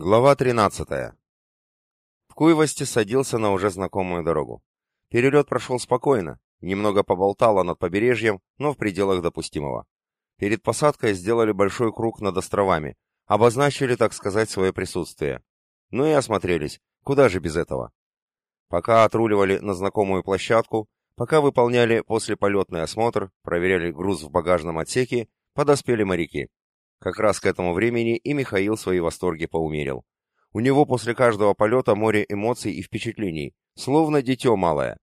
Глава 13. В Куйвости садился на уже знакомую дорогу. Перелет прошел спокойно, немного поболтало над побережьем, но в пределах допустимого. Перед посадкой сделали большой круг над островами, обозначили, так сказать, свое присутствие. Ну и осмотрелись, куда же без этого. Пока отруливали на знакомую площадку, пока выполняли послеполетный осмотр, проверяли груз в багажном отсеке, подоспели моряки. Как раз к этому времени и Михаил свои восторги поумерил. У него после каждого полета море эмоций и впечатлений, словно дитё малое.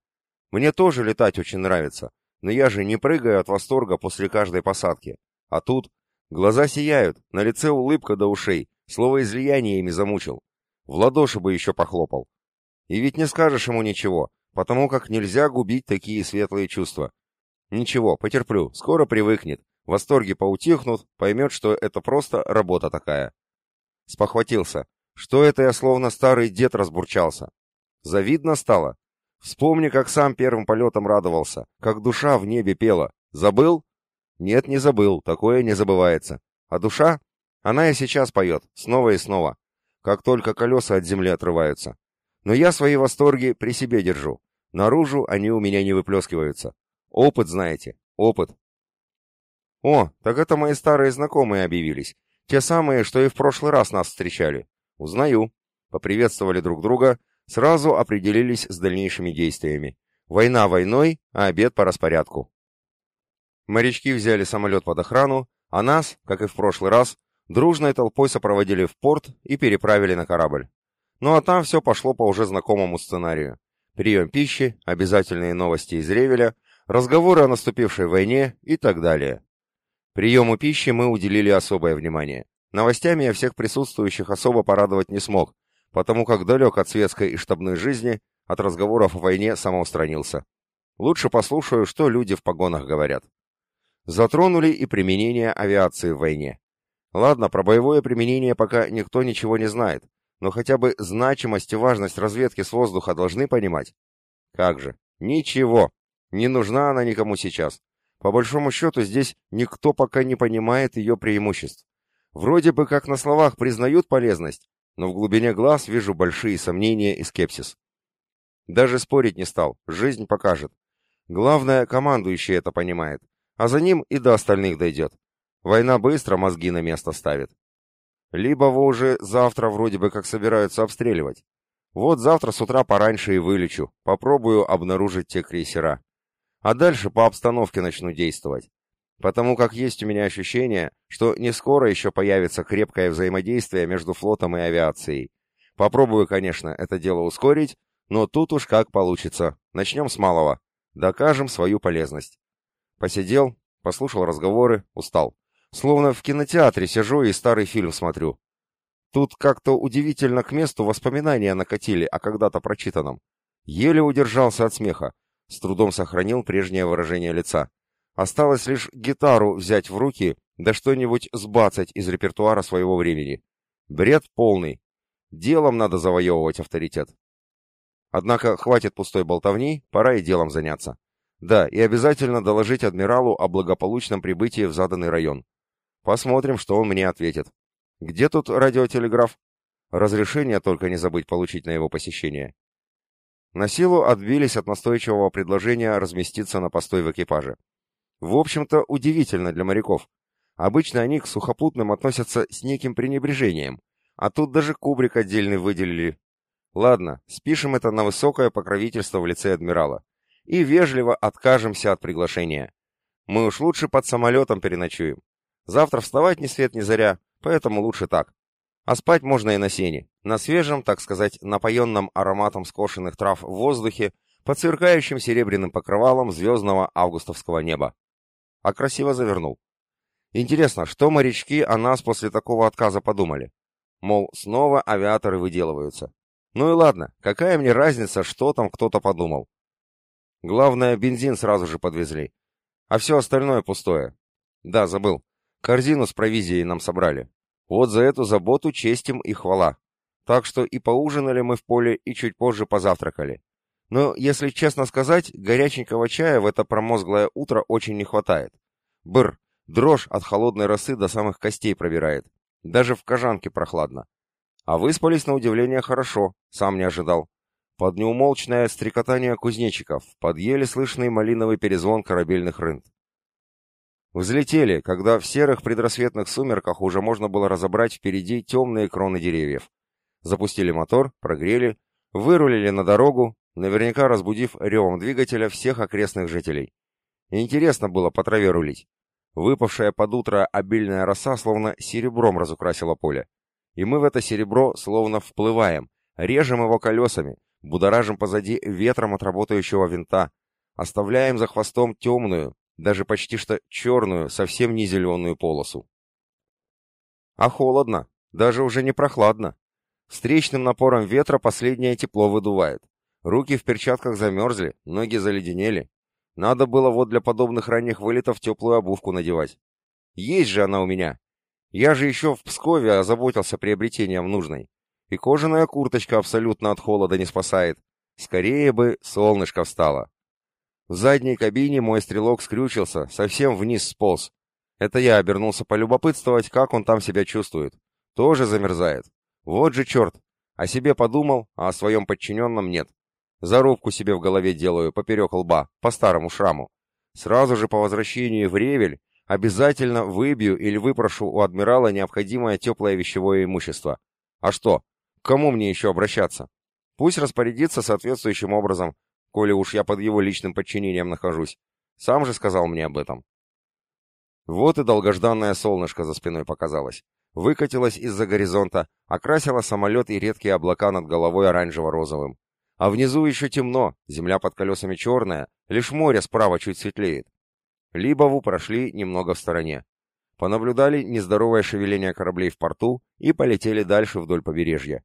Мне тоже летать очень нравится, но я же не прыгаю от восторга после каждой посадки. А тут глаза сияют, на лице улыбка до ушей, слово излияниями замучил. В ладоши бы еще похлопал. И ведь не скажешь ему ничего, потому как нельзя губить такие светлые чувства. Ничего, потерплю, скоро привыкнет, Восторги поутихнут, поймет, что это просто работа такая. Спохватился. Что это я словно старый дед разбурчался? Завидно стало. Вспомни, как сам первым полетом радовался, как душа в небе пела. Забыл? Нет, не забыл, такое не забывается. А душа? Она и сейчас поет, снова и снова, как только колеса от земли отрываются. Но я свои восторги при себе держу. Наружу они у меня не выплескиваются. Опыт, знаете, опыт. «О, так это мои старые знакомые объявились. Те самые, что и в прошлый раз нас встречали. Узнаю». Поприветствовали друг друга, сразу определились с дальнейшими действиями. Война войной, а обед по распорядку. Морячки взяли самолет под охрану, а нас, как и в прошлый раз, дружной толпой сопроводили в порт и переправили на корабль. Ну а там все пошло по уже знакомому сценарию. Прием пищи, обязательные новости из Ревеля, разговоры о наступившей войне и так далее. Приему пищи мы уделили особое внимание. Новостями я всех присутствующих особо порадовать не смог, потому как далек от светской и штабной жизни, от разговоров о войне самоустранился. Лучше послушаю, что люди в погонах говорят. Затронули и применение авиации в войне. Ладно, про боевое применение пока никто ничего не знает, но хотя бы значимость и важность разведки с воздуха должны понимать. Как же? Ничего. Не нужна она никому сейчас. По большому счету, здесь никто пока не понимает ее преимуществ. Вроде бы как на словах признают полезность, но в глубине глаз вижу большие сомнения и скепсис. Даже спорить не стал, жизнь покажет. Главное, командующий это понимает, а за ним и до остальных дойдет. Война быстро мозги на место ставит. Либо вы уже завтра вроде бы как собираются обстреливать. Вот завтра с утра пораньше и вылечу, попробую обнаружить те крейсера а дальше по обстановке начну действовать. Потому как есть у меня ощущение, что не скоро еще появится крепкое взаимодействие между флотом и авиацией. Попробую, конечно, это дело ускорить, но тут уж как получится. Начнем с малого. Докажем свою полезность. Посидел, послушал разговоры, устал. Словно в кинотеатре сижу и старый фильм смотрю. Тут как-то удивительно к месту воспоминания накатили о когда-то прочитанном. Еле удержался от смеха. С трудом сохранил прежнее выражение лица. Осталось лишь гитару взять в руки, да что-нибудь сбацать из репертуара своего времени. Бред полный. Делом надо завоевывать авторитет. Однако хватит пустой болтовни, пора и делом заняться. Да, и обязательно доложить адмиралу о благополучном прибытии в заданный район. Посмотрим, что он мне ответит. Где тут радиотелеграф? Разрешение только не забыть получить на его посещение. На силу отбились от настойчивого предложения разместиться на постой в экипаже. В общем-то, удивительно для моряков. Обычно они к сухопутным относятся с неким пренебрежением, а тут даже кубрик отдельный выделили. Ладно, спишем это на высокое покровительство в лице адмирала. И вежливо откажемся от приглашения. Мы уж лучше под самолетом переночуем. Завтра вставать ни свет ни заря, поэтому лучше так. А спать можно и на сене, на свежем, так сказать, напоенном ароматом скошенных трав в воздухе, под сверкающим серебряным покрывалом звездного августовского неба. А красиво завернул. Интересно, что морячки о нас после такого отказа подумали? Мол, снова авиаторы выделываются. Ну и ладно, какая мне разница, что там кто-то подумал. Главное, бензин сразу же подвезли. А все остальное пустое. Да, забыл. Корзину с провизией нам собрали. Вот за эту заботу честь им и хвала. Так что и поужинали мы в поле, и чуть позже позавтракали. Но, если честно сказать, горяченького чая в это промозглое утро очень не хватает. Бр, дрожь от холодной росы до самых костей пробирает. Даже в кожанке прохладно. А выспались на удивление хорошо, сам не ожидал. Под неумолчное стрекотание кузнечиков, под еле слышный малиновый перезвон корабельных рынд. Взлетели, когда в серых предрассветных сумерках уже можно было разобрать впереди темные кроны деревьев. Запустили мотор, прогрели, вырулили на дорогу, наверняка разбудив ревом двигателя всех окрестных жителей. Интересно было по траве рулить. Выпавшая под утро обильная роса словно серебром разукрасила поле. И мы в это серебро словно вплываем, режем его колесами, будоражим позади ветром от работающего винта, оставляем за хвостом темную, даже почти что черную, совсем не зеленую полосу. А холодно, даже уже не прохладно. Встречным напором ветра последнее тепло выдувает. Руки в перчатках замерзли, ноги заледенели. Надо было вот для подобных ранних вылетов теплую обувку надевать. Есть же она у меня. Я же еще в Пскове озаботился приобретением нужной. И кожаная курточка абсолютно от холода не спасает. Скорее бы солнышко встало. В задней кабине мой стрелок скрючился, совсем вниз сполз. Это я обернулся полюбопытствовать, как он там себя чувствует. Тоже замерзает. Вот же черт. О себе подумал, а о своем подчиненном нет. Зарубку себе в голове делаю, поперек лба, по старому шраму. Сразу же по возвращении в Ревель обязательно выбью или выпрошу у адмирала необходимое теплое вещевое имущество. А что? К кому мне еще обращаться? Пусть распорядится соответствующим образом, коли уж я под его личным подчинением нахожусь. Сам же сказал мне об этом. Вот и долгожданное солнышко за спиной показалось. Выкатилось из-за горизонта, окрасило самолет и редкие облака над головой оранжево-розовым. А внизу еще темно, земля под колесами черная, лишь море справа чуть светлеет. Либову прошли немного в стороне. Понаблюдали нездоровое шевеление кораблей в порту и полетели дальше вдоль побережья.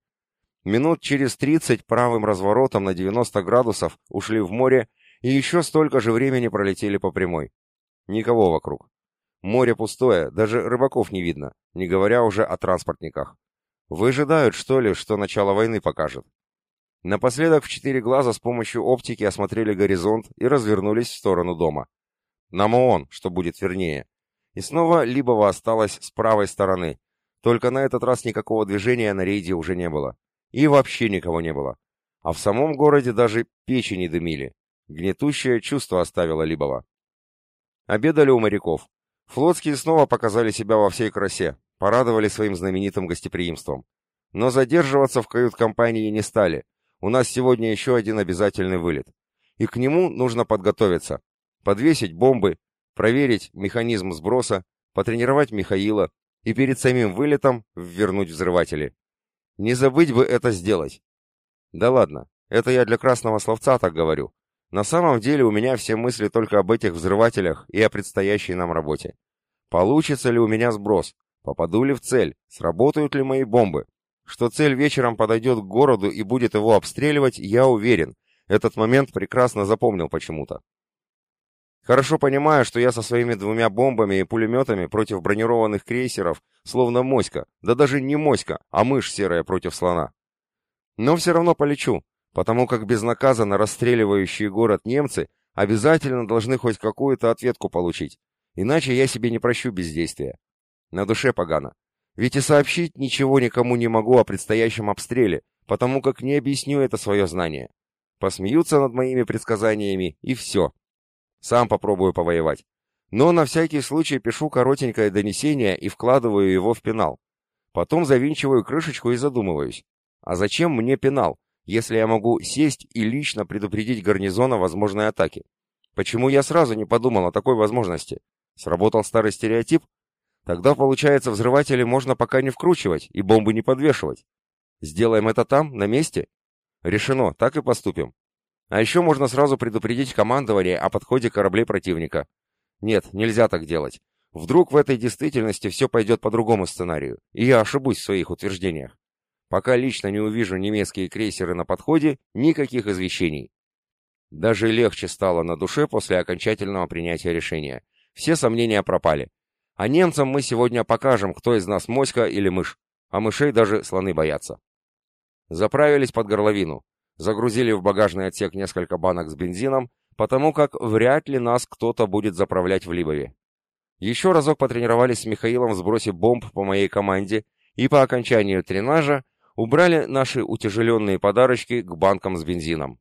Минут через 30 правым разворотом на 90 градусов ушли в море и еще столько же времени пролетели по прямой. Никого вокруг. Море пустое, даже рыбаков не видно, не говоря уже о транспортниках. Выжидают, что ли, что начало войны покажет. Напоследок в четыре глаза с помощью оптики осмотрели горизонт и развернулись в сторону дома. На Моон, что будет вернее. И снова Либова осталась с правой стороны. Только на этот раз никакого движения на рейде уже не было. И вообще никого не было. А в самом городе даже печи не дымили. Гнетущее чувство оставило Либова. Обедали у моряков. Флотские снова показали себя во всей красе, порадовали своим знаменитым гостеприимством. Но задерживаться в кают-компании не стали. У нас сегодня еще один обязательный вылет. И к нему нужно подготовиться. Подвесить бомбы, проверить механизм сброса, потренировать Михаила и перед самим вылетом ввернуть взрыватели. Не забыть бы это сделать. Да ладно, это я для красного словца так говорю. На самом деле у меня все мысли только об этих взрывателях и о предстоящей нам работе. Получится ли у меня сброс? Попаду ли в цель? Сработают ли мои бомбы? Что цель вечером подойдет к городу и будет его обстреливать, я уверен. Этот момент прекрасно запомнил почему-то. Хорошо понимаю, что я со своими двумя бомбами и пулеметами против бронированных крейсеров, словно моська, да даже не моська, а мышь серая против слона. Но все равно полечу, потому как безнаказанно расстреливающие город немцы обязательно должны хоть какую-то ответку получить, иначе я себе не прощу бездействия. На душе погано. Ведь и сообщить ничего никому не могу о предстоящем обстреле, потому как не объясню это свое знание. Посмеются над моими предсказаниями, и все. Сам попробую повоевать. Но на всякий случай пишу коротенькое донесение и вкладываю его в пенал. Потом завинчиваю крышечку и задумываюсь. А зачем мне пенал, если я могу сесть и лично предупредить гарнизон о возможной атаке? Почему я сразу не подумал о такой возможности? Сработал старый стереотип? Тогда, получается, взрыватели можно пока не вкручивать и бомбы не подвешивать. Сделаем это там, на месте? Решено, так и поступим. А еще можно сразу предупредить командование о подходе кораблей противника. Нет, нельзя так делать. Вдруг в этой действительности все пойдет по другому сценарию, и я ошибусь в своих утверждениях. Пока лично не увижу немецкие крейсеры на подходе, никаких извещений. Даже легче стало на душе после окончательного принятия решения. Все сомнения пропали. А немцам мы сегодня покажем, кто из нас моська или мышь. А мышей даже слоны боятся. Заправились под горловину загрузили в багажный отсек несколько банок с бензином, потому как вряд ли нас кто-то будет заправлять в Либове. Еще разок потренировались с Михаилом в сбросе бомб по моей команде, и по окончанию тренажа Убрали наши утяжеленные подарочки к банкам с бензином.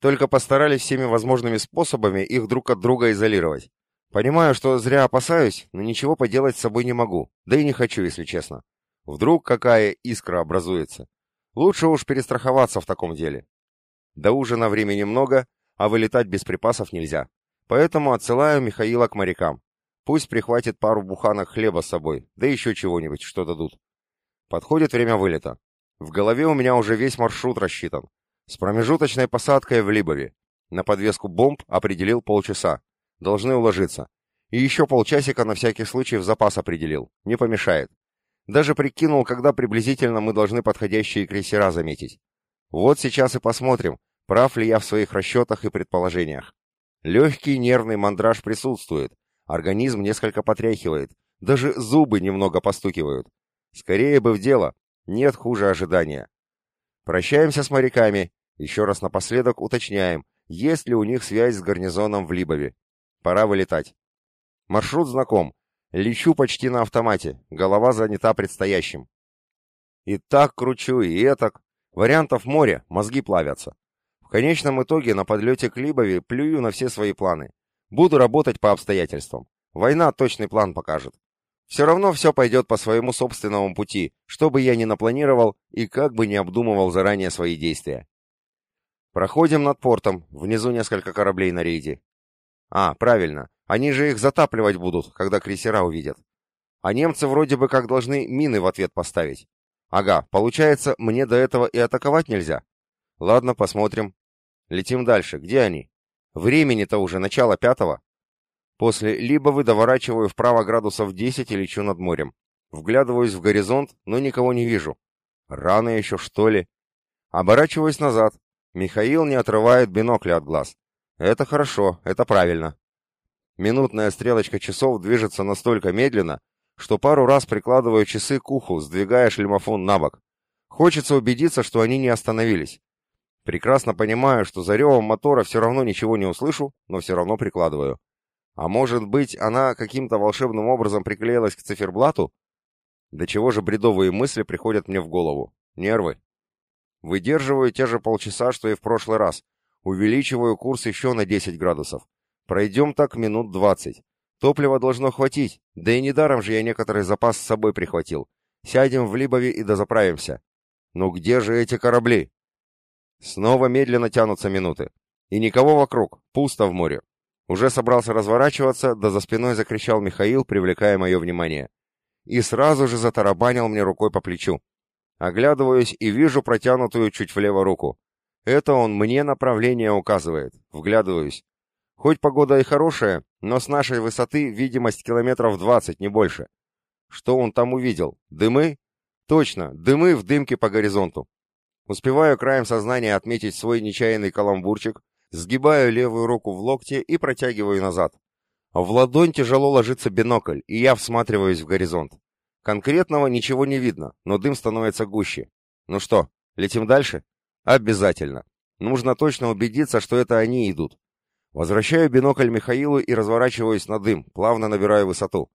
Только постарались всеми возможными способами их друг от друга изолировать. Понимаю, что зря опасаюсь, но ничего поделать с собой не могу, да и не хочу, если честно. Вдруг какая искра образуется. Лучше уж перестраховаться в таком деле. До ужина времени много, а вылетать без припасов нельзя. Поэтому отсылаю Михаила к морякам. Пусть прихватит пару буханок хлеба с собой, да еще чего-нибудь, что дадут. Подходит время вылета. В голове у меня уже весь маршрут рассчитан. С промежуточной посадкой в Либове. На подвеску бомб определил полчаса. Должны уложиться. И еще полчасика на всякий случай в запас определил. Не помешает. Даже прикинул, когда приблизительно мы должны подходящие крейсера заметить. Вот сейчас и посмотрим, прав ли я в своих расчетах и предположениях. Легкий нервный мандраж присутствует, организм несколько потряхивает, даже зубы немного постукивают. Скорее бы в дело, нет хуже ожидания. Прощаемся с моряками, еще раз напоследок уточняем, есть ли у них связь с гарнизоном в Либове. Пора вылетать. Маршрут знаком, Лечу почти на автомате, голова занята предстоящим. И так кручу, и этак. Вариантов море, мозги плавятся. В конечном итоге на подлете к Либове плюю на все свои планы. Буду работать по обстоятельствам. Война точный план покажет. Все равно все пойдет по своему собственному пути, что бы я ни напланировал и как бы ни обдумывал заранее свои действия. Проходим над портом, внизу несколько кораблей на рейде. А, правильно, они же их затапливать будут, когда крейсера увидят. А немцы вроде бы как должны мины в ответ поставить. Ага, получается, мне до этого и атаковать нельзя? Ладно, посмотрим. Летим дальше. Где они? Времени-то уже начало пятого. После Либовы доворачиваю вправо градусов 10 и лечу над морем. Вглядываюсь в горизонт, но никого не вижу. Рано еще, что ли? Оборачиваюсь назад. Михаил не отрывает бинокля от глаз. Это хорошо, это правильно. Минутная стрелочка часов движется настолько медленно, что пару раз прикладываю часы к уху, сдвигая шлемофон на бок. Хочется убедиться, что они не остановились. Прекрасно понимаю, что за ревом мотора все равно ничего не услышу, но все равно прикладываю. А может быть, она каким-то волшебным образом приклеилась к циферблату? До чего же бредовые мысли приходят мне в голову? Нервы. Выдерживаю те же полчаса, что и в прошлый раз. Увеличиваю курс еще на 10 градусов. Пройдем так минут двадцать. Топлива должно хватить, да и недаром же я некоторый запас с собой прихватил. Сядем в Либове и дозаправимся. Ну где же эти корабли? Снова медленно тянутся минуты. И никого вокруг, пусто в море. Уже собрался разворачиваться, да за спиной закричал Михаил, привлекая мое внимание. И сразу же затарабанил мне рукой по плечу. Оглядываюсь и вижу протянутую чуть влево руку. Это он мне направление указывает. Вглядываюсь. Хоть погода и хорошая, но с нашей высоты видимость километров двадцать, не больше. Что он там увидел? Дымы? Точно, дымы в дымке по горизонту. Успеваю краем сознания отметить свой нечаянный каламбурчик, сгибаю левую руку в локте и протягиваю назад. В ладонь тяжело ложится бинокль, и я всматриваюсь в горизонт. Конкретного ничего не видно, но дым становится гуще. Ну что, летим дальше? Обязательно. Нужно точно убедиться, что это они идут. Возвращаю бинокль Михаилу и разворачиваюсь на дым, плавно набираю высоту.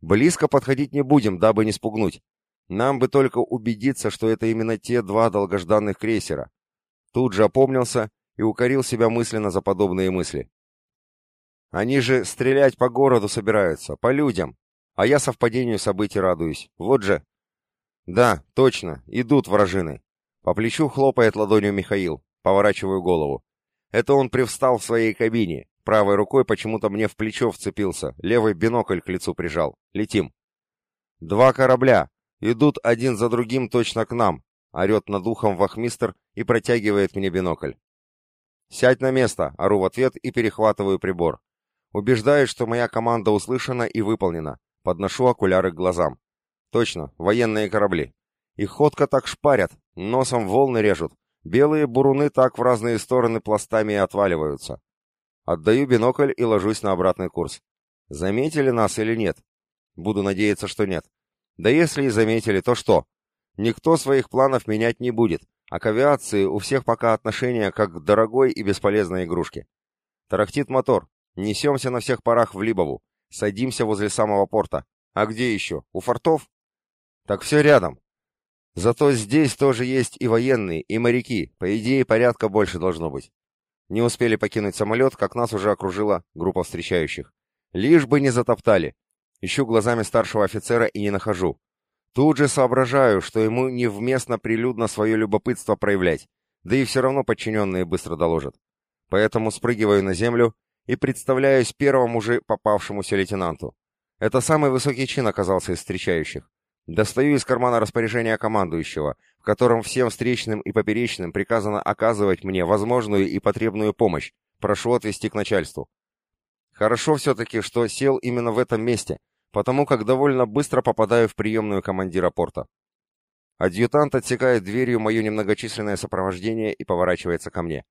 Близко подходить не будем, дабы не спугнуть. Нам бы только убедиться, что это именно те два долгожданных крейсера. Тут же опомнился и укорил себя мысленно за подобные мысли. Они же стрелять по городу собираются, по людям. А я совпадению событий радуюсь. Вот же. Да, точно, идут вражины. По плечу хлопает ладонью Михаил. Поворачиваю голову. Это он привстал в своей кабине. Правой рукой почему-то мне в плечо вцепился, левый бинокль к лицу прижал. Летим. Два корабля. Идут один за другим точно к нам. Орет над ухом вахмистр и протягивает мне бинокль. «Сядь на место!» — ору в ответ и перехватываю прибор. Убеждаюсь, что моя команда услышана и выполнена. Подношу окуляры к глазам. Точно, военные корабли. Их ходка так шпарят, носом волны режут, Белые буруны так в разные стороны пластами и отваливаются. Отдаю бинокль и ложусь на обратный курс. Заметили нас или нет? Буду надеяться, что нет. Да если и заметили, то что? Никто своих планов менять не будет, а к авиации у всех пока отношение как к дорогой и бесполезной игрушке. Тарахтит мотор. Несемся на всех парах в Либову. Садимся возле самого порта. А где еще? У фортов? Так все рядом. Зато здесь тоже есть и военные, и моряки, по идее порядка больше должно быть. Не успели покинуть самолет, как нас уже окружила группа встречающих. Лишь бы не затоптали. Ищу глазами старшего офицера и не нахожу. Тут же соображаю, что ему невместно прилюдно свое любопытство проявлять, да и все равно подчиненные быстро доложат. Поэтому спрыгиваю на землю и представляюсь первому же попавшемуся лейтенанту. Это самый высокий чин оказался из встречающих. Достаю из кармана распоряжение командующего, в котором всем встречным и поперечным приказано оказывать мне возможную и потребную помощь. Прошу отвести к начальству. Хорошо все-таки, что сел именно в этом месте, потому как довольно быстро попадаю в приемную командира порта. Адъютант отсекает дверью мое немногочисленное сопровождение и поворачивается ко мне.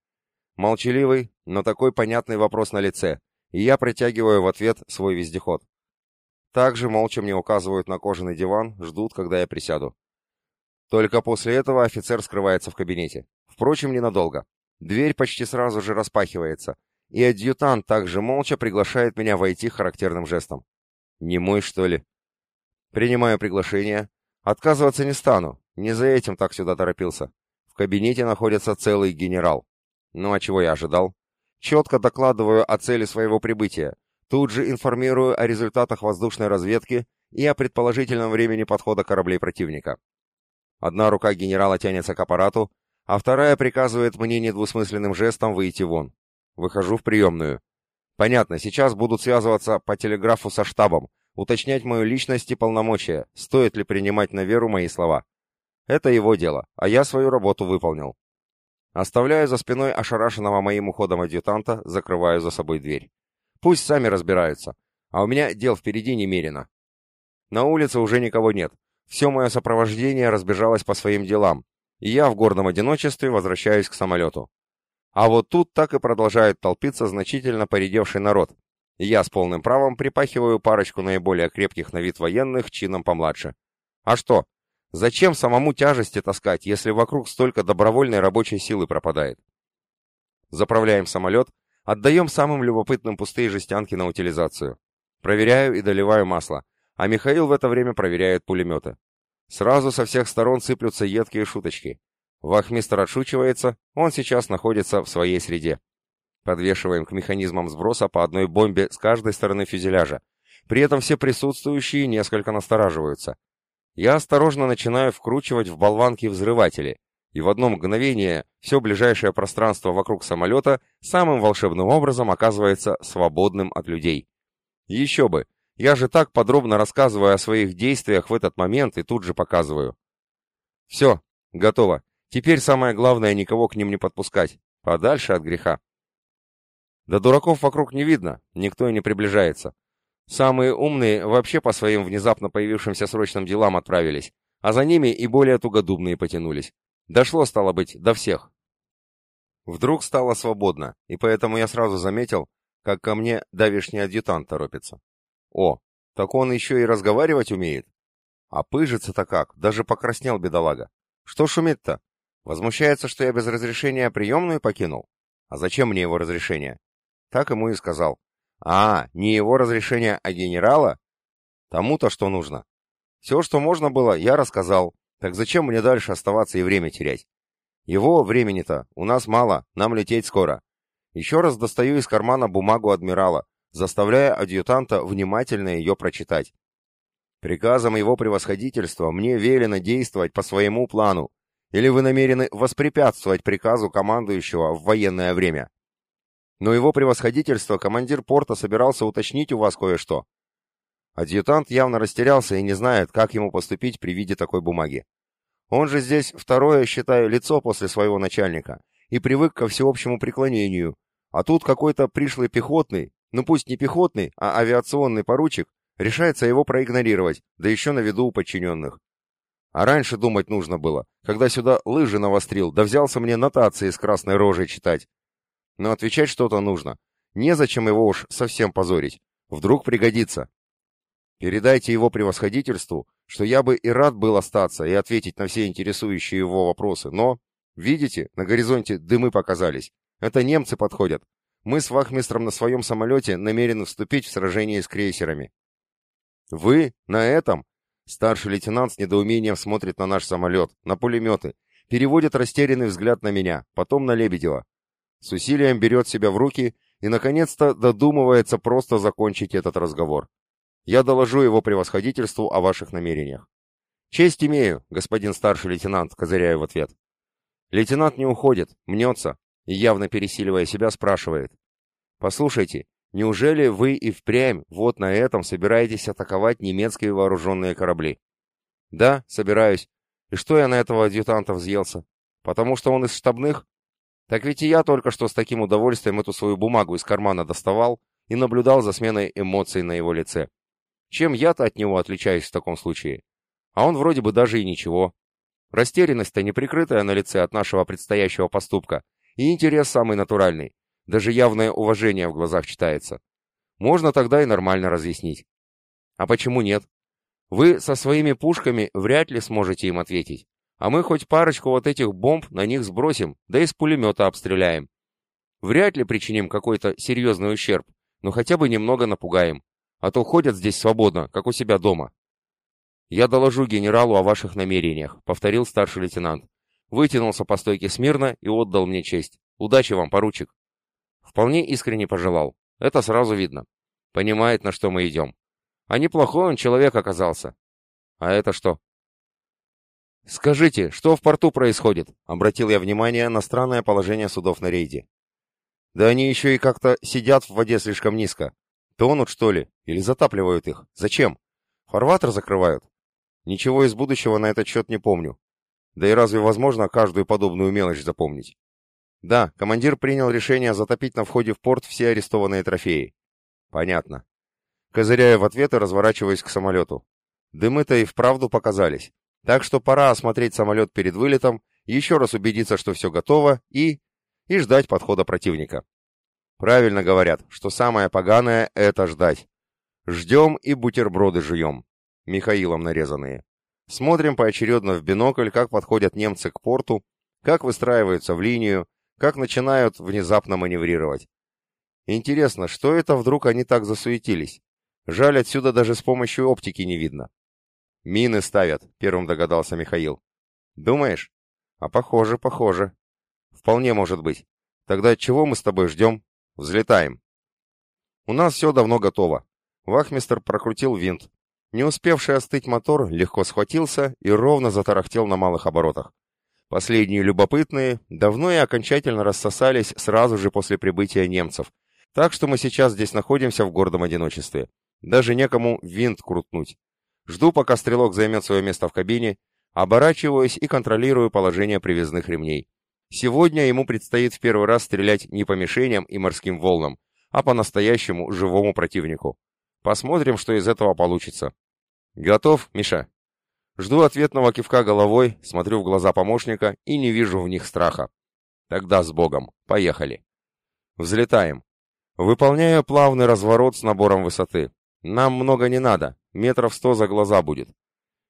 Молчаливый, но такой понятный вопрос на лице, и я протягиваю в ответ свой вездеход. Также молча мне указывают на кожаный диван, ждут, когда я присяду. Только после этого офицер скрывается в кабинете. Впрочем, ненадолго. Дверь почти сразу же распахивается, и адъютант также молча приглашает меня войти характерным жестом. Не мой, что ли? Принимаю приглашение. Отказываться не стану, не за этим так сюда торопился. В кабинете находится целый генерал. Ну а чего я ожидал? Четко докладываю о цели своего прибытия. Тут же информирую о результатах воздушной разведки и о предположительном времени подхода кораблей противника. Одна рука генерала тянется к аппарату, а вторая приказывает мне недвусмысленным жестом выйти вон. Выхожу в приемную. Понятно, сейчас будут связываться по телеграфу со штабом, уточнять мою личность и полномочия, стоит ли принимать на веру мои слова. Это его дело, а я свою работу выполнил. Оставляю за спиной ошарашенного моим уходом адъютанта, закрываю за собой дверь. Пусть сами разбираются, а у меня дел впереди немерено. На улице уже никого нет. Все мое сопровождение разбежалось по своим делам, и я в гордом одиночестве возвращаюсь к самолету. А вот тут так и продолжает толпиться значительно поредевший народ. я с полным правом припахиваю парочку наиболее крепких на вид военных чином помладше. А что? Зачем самому тяжести таскать, если вокруг столько добровольной рабочей силы пропадает? Заправляем самолет, отдаем самым любопытным пустые жестянки на утилизацию. Проверяю и доливаю масло, а Михаил в это время проверяет пулеметы. Сразу со всех сторон сыплются едкие шуточки. Вахмистр отшучивается, он сейчас находится в своей среде. Подвешиваем к механизмам сброса по одной бомбе с каждой стороны фюзеляжа. При этом все присутствующие несколько настораживаются. Я осторожно начинаю вкручивать в болванки взрыватели, и в одно мгновение все ближайшее пространство вокруг самолета самым волшебным образом оказывается свободным от людей. Еще бы, я же так подробно рассказываю о своих действиях в этот момент и тут же показываю. Все, готово. Теперь самое главное никого к ним не подпускать, подальше от греха. Да дураков вокруг не видно, никто и не приближается. Самые умные вообще по своим внезапно появившимся срочным делам отправились, а за ними и более тугодубные потянулись. Дошло, стало быть, до всех. Вдруг стало свободно, и поэтому я сразу заметил, как ко мне давишний адъютант торопится. О, так он еще и разговаривать умеет. А пыжится-то как, даже покраснел бедолага. Что шумит-то? Возмущается, что я без разрешения приемную покинул? А зачем мне его разрешение? Так ему и сказал. А, не его разрешение, а генерала? Тому-то что нужно. Все, что можно было, я рассказал. Так зачем мне дальше оставаться и время терять? Его времени-то у нас мало, нам лететь скоро. Еще раз достаю из кармана бумагу адмирала, заставляя адъютанта внимательно ее прочитать. Приказом его превосходительства мне велено действовать по своему плану, или вы намерены воспрепятствовать приказу командующего в военное время? Но его превосходительство, командир порта, собирался уточнить у вас кое-что. Адъютант явно растерялся и не знает, как ему поступить при виде такой бумаги. Он же здесь второе, считаю, лицо после своего начальника и привык ко всеобщему преклонению. А тут какой-то пришлый пехотный, ну пусть не пехотный, а авиационный поручик, решается его проигнорировать, да еще на виду у подчиненных. А раньше думать нужно было, когда сюда лыжи навострил, да взялся мне нотации с красной рожей читать. Но отвечать что-то нужно. Незачем его уж совсем позорить. Вдруг пригодится. Передайте его превосходительству, что я бы и рад был остаться и ответить на все интересующие его вопросы, но... Видите, на горизонте дымы показались. Это немцы подходят. Мы с вахмистром на своем самолете намерены вступить в сражение с крейсерами. Вы? На этом? Старший лейтенант с недоумением смотрит на наш самолет, на пулеметы, переводит растерянный взгляд на меня, потом на Лебедева. С усилием берет себя в руки и, наконец-то, додумывается просто закончить этот разговор. Я доложу его превосходительству о ваших намерениях. «Честь имею, господин старший лейтенант», — козыряю в ответ. Лейтенант не уходит, мнется и, явно пересиливая себя, спрашивает. «Послушайте, неужели вы и впрямь вот на этом собираетесь атаковать немецкие вооруженные корабли?» «Да, собираюсь. И что я на этого адъютанта взъелся? Потому что он из штабных? Так ведь и я только что с таким удовольствием эту свою бумагу из кармана доставал и наблюдал за сменой эмоций на его лице. Чем я-то от него отличаюсь в таком случае? А он вроде бы даже и ничего. Растерянность-то неприкрытая на лице от нашего предстоящего поступка, и интерес самый натуральный. Даже явное уважение в глазах читается. Можно тогда и нормально разъяснить. А почему нет? Вы со своими пушками вряд ли сможете им ответить. А мы хоть парочку вот этих бомб на них сбросим, да из пулемета обстреляем. Вряд ли причиним какой-то серьезный ущерб, но хотя бы немного напугаем. А то ходят здесь свободно, как у себя дома. «Я доложу генералу о ваших намерениях», — повторил старший лейтенант. Вытянулся по стойке смирно и отдал мне честь. «Удачи вам, поручик». Вполне искренне пожелал. Это сразу видно. Понимает, на что мы идем. А неплохой он человек оказался. А это что? «Скажите, что в порту происходит?» — обратил я внимание на странное положение судов на рейде. «Да они еще и как-то сидят в воде слишком низко. Тонут, что ли? Или затапливают их? Зачем? Фарватер закрывают? Ничего из будущего на этот счет не помню. Да и разве возможно каждую подобную мелочь запомнить? Да, командир принял решение затопить на входе в порт все арестованные трофеи. Понятно. Козыряю в ответ и разворачиваюсь к самолету. Дымы-то и вправду показались. Так что пора осмотреть самолет перед вылетом, еще раз убедиться, что все готово, и... и ждать подхода противника. Правильно говорят, что самое поганое — это ждать. Ждем и бутерброды жуем. Михаилом нарезанные. Смотрим поочередно в бинокль, как подходят немцы к порту, как выстраиваются в линию, как начинают внезапно маневрировать. Интересно, что это вдруг они так засуетились? Жаль, отсюда даже с помощью оптики не видно. Мины ставят, первым догадался Михаил. Думаешь? А похоже, похоже. Вполне может быть. Тогда чего мы с тобой ждем? Взлетаем. У нас все давно готово. Вахмистер прокрутил винт, не успевший остыть мотор легко схватился и ровно затарахтел на малых оборотах. Последние любопытные давно и окончательно рассосались сразу же после прибытия немцев, так что мы сейчас здесь находимся в гордом одиночестве. Даже некому винт крутнуть. Жду, пока стрелок займет свое место в кабине, оборачиваюсь и контролирую положение привязных ремней. Сегодня ему предстоит в первый раз стрелять не по мишеням и морским волнам, а по настоящему живому противнику. Посмотрим, что из этого получится. «Готов, Миша?» Жду ответного кивка головой, смотрю в глаза помощника и не вижу в них страха. Тогда с Богом. Поехали. Взлетаем. Выполняю плавный разворот с набором высоты. Нам много не надо, метров сто за глаза будет.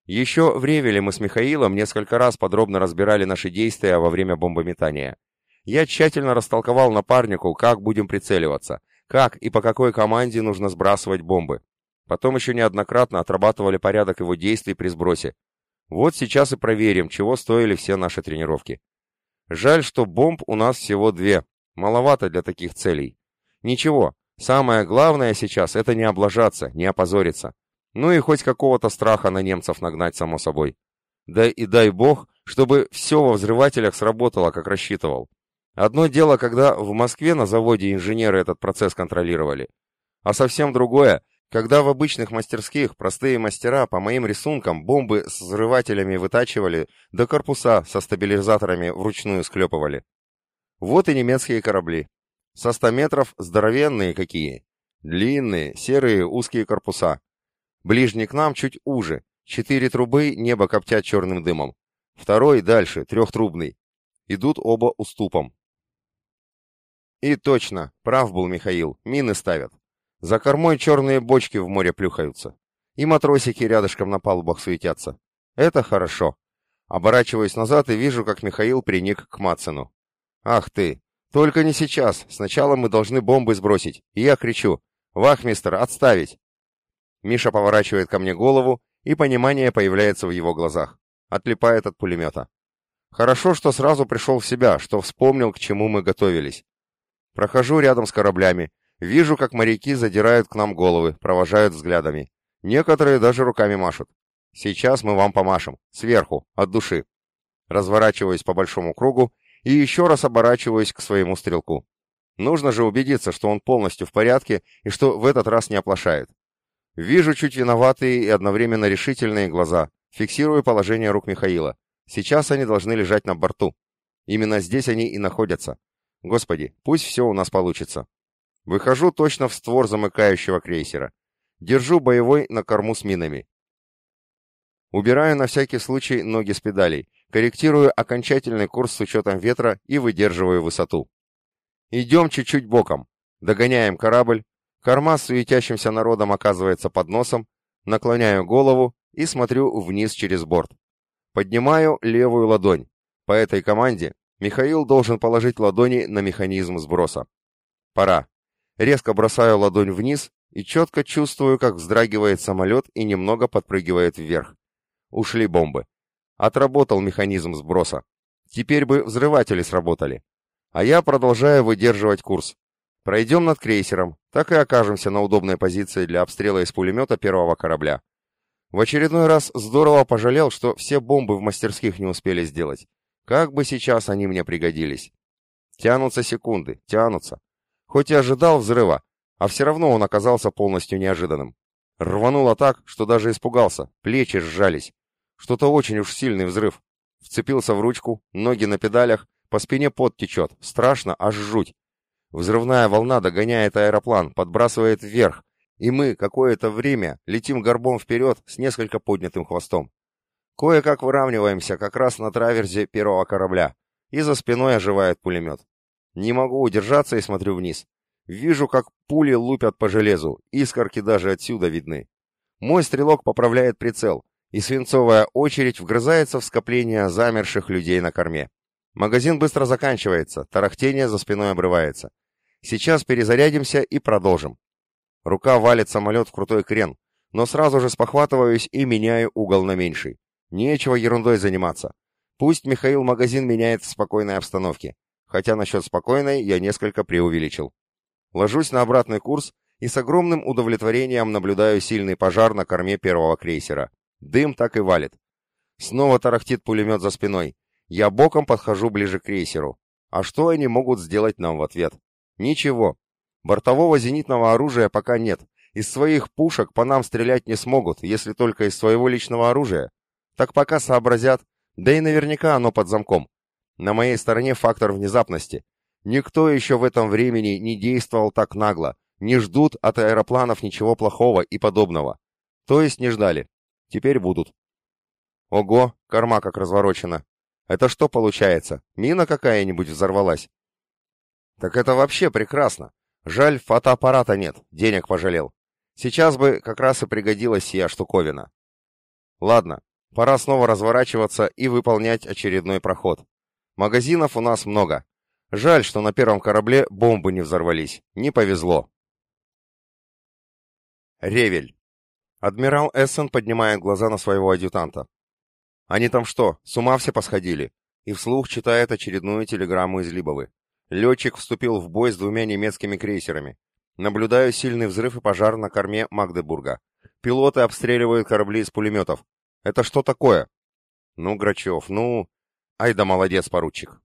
Еще в Ревеле мы с Михаилом несколько раз подробно разбирали наши действия во время бомбометания. Я тщательно растолковал напарнику, как будем прицеливаться, как и по какой команде нужно сбрасывать бомбы. Потом еще неоднократно отрабатывали порядок его действий при сбросе. Вот сейчас и проверим, чего стоили все наши тренировки. Жаль, что бомб у нас всего две. Маловато для таких целей. Ничего, самое главное сейчас это не облажаться, не опозориться. Ну и хоть какого-то страха на немцев нагнать, само собой. Да и дай бог, чтобы все во взрывателях сработало, как рассчитывал. Одно дело, когда в Москве на заводе инженеры этот процесс контролировали. А совсем другое, когда в обычных мастерских простые мастера по моим рисункам бомбы с взрывателями вытачивали, да корпуса со стабилизаторами вручную склепывали. Вот и немецкие корабли. Со 100 метров здоровенные какие. Длинные, серые, узкие корпуса. Ближний к нам чуть уже. Четыре трубы небо коптят черным дымом. Второй дальше, трехтрубный. Идут оба уступом. И точно, прав был Михаил, мины ставят. За кормой черные бочки в море плюхаются. И матросики рядышком на палубах суетятся. Это хорошо. Оборачиваюсь назад и вижу, как Михаил приник к Мацину. «Ах ты! Только не сейчас. Сначала мы должны бомбы сбросить». И я кричу. «Вахмистер, отставить!» Миша поворачивает ко мне голову и понимание появляется в его глазах. Отлипает от пулемета. Хорошо, что сразу пришел в себя, что вспомнил, к чему мы готовились. Прохожу рядом с кораблями, вижу, как моряки задирают к нам головы, провожают взглядами. Некоторые даже руками машут. Сейчас мы вам помашем. Сверху, от души. Разворачиваюсь по большому кругу и еще раз оборачиваюсь к своему стрелку. Нужно же убедиться, что он полностью в порядке и что в этот раз не оплошает. Вижу чуть виноватые и одновременно решительные глаза, фиксирую положение рук Михаила. Сейчас они должны лежать на борту. Именно здесь они и находятся. Господи, пусть все у нас получится. Выхожу точно в створ замыкающего крейсера. Держу боевой на корму с минами. Убираю на всякий случай ноги с педалей, корректирую окончательный курс с учетом ветра и выдерживаю высоту. Идем чуть-чуть боком. Догоняем корабль. Корма с суетящимся народом оказывается под носом. Наклоняю голову и смотрю вниз через борт. Поднимаю левую ладонь. По этой команде Михаил должен положить ладони на механизм сброса. Пора. Резко бросаю ладонь вниз и четко чувствую, как вздрагивает самолет и немного подпрыгивает вверх. Ушли бомбы. Отработал механизм сброса. Теперь бы взрыватели сработали. А я продолжаю выдерживать курс. Пройдем над крейсером, так и окажемся на удобной позиции для обстрела из пулемета первого корабля. В очередной раз здорово пожалел, что все бомбы в мастерских не успели сделать. Как бы сейчас они мне пригодились. Тянутся секунды, тянутся. Хоть и ожидал взрыва, а все равно он оказался полностью неожиданным. Рвануло так, что даже испугался, плечи сжались. Что-то очень уж сильный взрыв. Вцепился в ручку, ноги на педалях, по спине пот течет, страшно, аж жуть. Взрывная волна догоняет аэроплан, подбрасывает вверх, и мы какое-то время летим горбом вперед с несколько поднятым хвостом. Кое-как выравниваемся как раз на траверзе первого корабля, и за спиной оживает пулемет. Не могу удержаться и смотрю вниз. Вижу, как пули лупят по железу, искорки даже отсюда видны. Мой стрелок поправляет прицел, и свинцовая очередь вгрызается в скопление замерших людей на корме. Магазин быстро заканчивается, тарахтение за спиной обрывается. Сейчас перезарядимся и продолжим. Рука валит самолет в крутой крен, но сразу же спохватываюсь и меняю угол на меньший. Нечего ерундой заниматься. Пусть Михаил магазин меняет в спокойной обстановке. Хотя насчет спокойной я несколько преувеличил. Ложусь на обратный курс и с огромным удовлетворением наблюдаю сильный пожар на корме первого крейсера. Дым так и валит. Снова тарахтит пулемет за спиной. Я боком подхожу ближе к крейсеру. А что они могут сделать нам в ответ? Ничего. Бортового зенитного оружия пока нет. Из своих пушек по нам стрелять не смогут, если только из своего личного оружия. Так пока сообразят, да и наверняка оно под замком. На моей стороне фактор внезапности. Никто еще в этом времени не действовал так нагло, не ждут от аэропланов ничего плохого и подобного. То есть не ждали. Теперь будут. Ого, корма как разворочена. Это что получается? Мина какая-нибудь взорвалась? Так это вообще прекрасно. Жаль, фотоаппарата нет, денег пожалел. Сейчас бы как раз и пригодилась сия штуковина. Ладно, пора снова разворачиваться и выполнять очередной проход. Магазинов у нас много. Жаль, что на первом корабле бомбы не взорвались. Не повезло. Ревель. Адмирал Эссен поднимает глаза на своего адъютанта. Они там что, с ума все посходили? И вслух читает очередную телеграмму из Либовы. Летчик вступил в бой с двумя немецкими крейсерами. Наблюдаю сильный взрыв и пожар на корме Магдебурга. Пилоты обстреливают корабли из пулеметов. Это что такое? Ну, Грачев, ну... Ай да молодец, поручик.